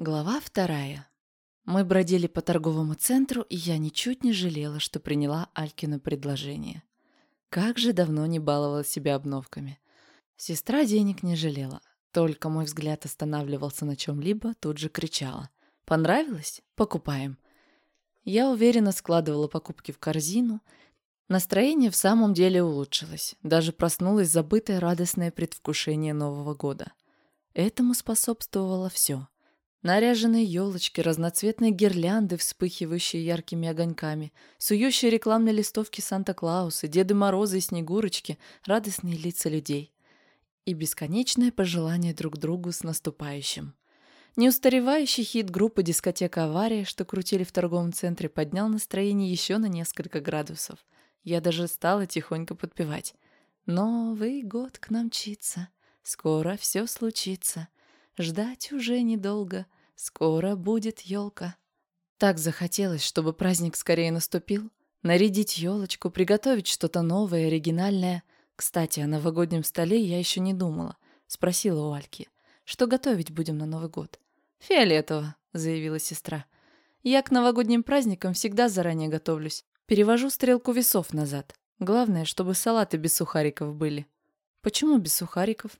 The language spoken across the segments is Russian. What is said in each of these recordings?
Глава вторая. Мы бродили по торговому центру, и я ничуть не жалела, что приняла Алькино предложение. Как же давно не баловала себя обновками. Сестра денег не жалела. Только мой взгляд останавливался на чем-либо, тут же кричала. «Понравилось? Покупаем». Я уверенно складывала покупки в корзину. Настроение в самом деле улучшилось. Даже проснулось забытое радостное предвкушение Нового года. Этому способствовало все — Наряженные елочки, разноцветные гирлянды, вспыхивающие яркими огоньками, сующие рекламные листовки Санта-Клауса, Деды Морозы и Снегурочки, радостные лица людей. И бесконечное пожелание друг другу с наступающим. Неустаревающий хит группы «Дискотека Авария», что крутили в торговом центре, поднял настроение еще на несколько градусов. Я даже стала тихонько подпевать. «Новый год к нам мчится, скоро все случится». Ждать уже недолго, скоро будет елка. Так захотелось, чтобы праздник скорее наступил. Нарядить елочку, приготовить что-то новое, оригинальное. Кстати, о новогоднем столе я еще не думала. Спросила у Альки. Что готовить будем на Новый год? «Фиолетово», — заявила сестра. «Я к новогодним праздникам всегда заранее готовлюсь. Перевожу стрелку весов назад. Главное, чтобы салаты без сухариков были». «Почему без сухариков?»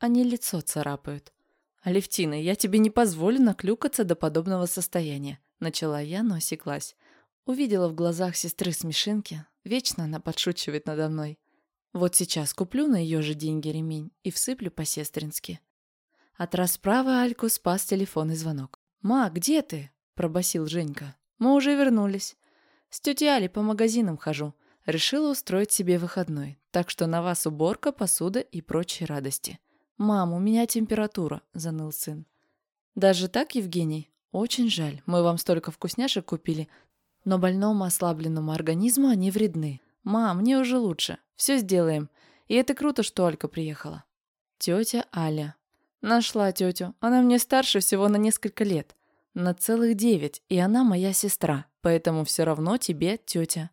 «Они лицо царапают». «Алевтина, я тебе не позволю наклюкаться до подобного состояния», — начала я, но осеклась. Увидела в глазах сестры смешинки. Вечно она подшучивает надо мной. Вот сейчас куплю на ее же деньги ремень и всыплю по-сестрински. От расправы Альку спас телефонный звонок. «Ма, где ты?» – пробасил Женька. «Мы уже вернулись. С тетей Али по магазинам хожу. Решила устроить себе выходной, так что на вас уборка, посуда и прочие радости. «Мам, у меня температура», — заныл сын. «Даже так, Евгений? Очень жаль. Мы вам столько вкусняшек купили, но больному ослабленному организму они вредны. Мам, мне уже лучше. Все сделаем. И это круто, что Алька приехала». Тетя Аля. Нашла тетю. Она мне старше всего на несколько лет. На целых девять, и она моя сестра, поэтому все равно тебе тетя.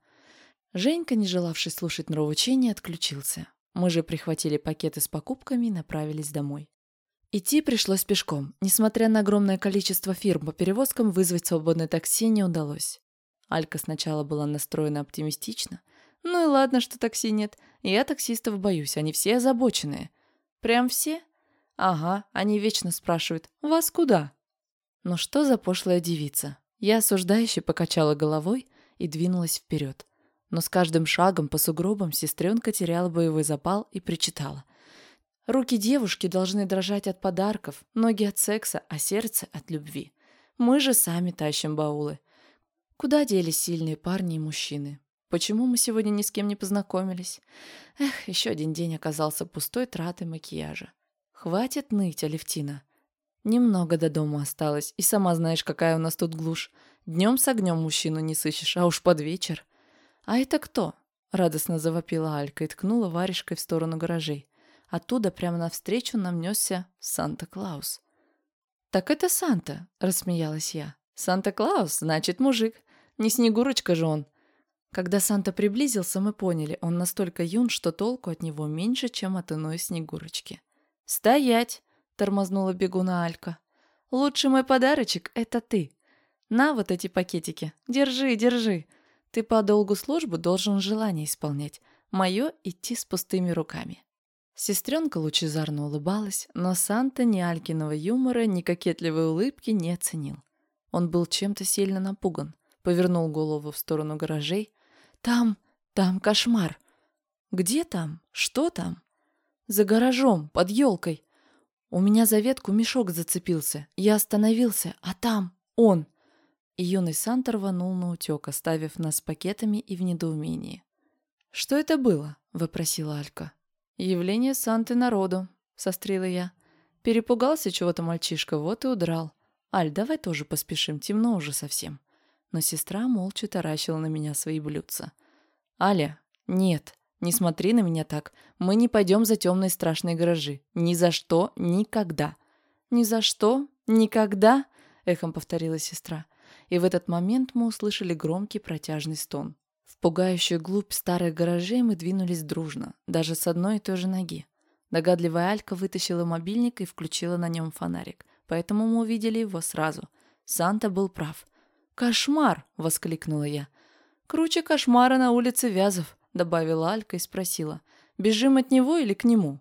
Женька, не желавший слушать нравоучения, отключился. Мы же прихватили пакеты с покупками и направились домой. Идти пришлось пешком. Несмотря на огромное количество фирм по перевозкам, вызвать свободное такси не удалось. Алька сначала была настроена оптимистично. Ну и ладно, что такси нет. Я таксистов боюсь, они все озабоченные. Прям все? Ага, они вечно спрашивают, вас куда? Ну что за пошлая девица? Я осуждающе покачала головой и двинулась вперед но с каждым шагом по сугробам сестренка теряла боевой запал и причитала. Руки девушки должны дрожать от подарков, ноги от секса, а сердце от любви. Мы же сами тащим баулы. Куда делись сильные парни и мужчины? Почему мы сегодня ни с кем не познакомились? Эх, еще один день оказался пустой тратой макияжа. Хватит ныть, Алевтина. Немного до дома осталось, и сама знаешь, какая у нас тут глушь. Днем с огнем мужчину не сыщешь, а уж под вечер. «А это кто?» — радостно завопила Алька и ткнула варежкой в сторону гаражей. Оттуда прямо навстречу нам несся Санта-Клаус. «Так это Санта!» — рассмеялась я. «Санта-Клаус, значит, мужик. Не Снегурочка же он». Когда Санта приблизился, мы поняли, он настолько юн, что толку от него меньше, чем от иной Снегурочки. «Стоять!» — тормознула бегуна Алька. «Лучший мой подарочек — это ты. На вот эти пакетики. Держи, держи. Ты по долгу службы должен желание исполнять. Мое — идти с пустыми руками». Сестренка лучезарно улыбалась, но Санта ни Алькиного юмора, ни кокетливой улыбки не оценил. Он был чем-то сильно напуган, повернул голову в сторону гаражей. «Там, там кошмар!» «Где там? Что там?» «За гаражом, под елкой!» У меня за ветку мешок зацепился. Я остановился, а там он. Юный Санта рванул на утек, оставив нас пакетами и в недоумении. «Что это было?» — вопросила Алька. «Явление Санты народу», — сострила я. Перепугался чего-то мальчишка, вот и удрал. «Аль, давай тоже поспешим, темно уже совсем». Но сестра молча таращила на меня свои блюдца. «Аля, нет, не смотри на меня так. Мы не пойдем за темные страшные гаражи. Ни за что, никогда». «Ни за что, никогда?» — эхом повторила сестра и в этот момент мы услышали громкий протяжный стон. В пугающую глубь старых гаражей мы двинулись дружно, даже с одной и той же ноги. Догадливая Алька вытащила мобильник и включила на нем фонарик, поэтому мы увидели его сразу. Санта был прав. «Кошмар!» — воскликнула я. «Круче кошмара на улице Вязов», — добавила Алька и спросила. «Бежим от него или к нему?»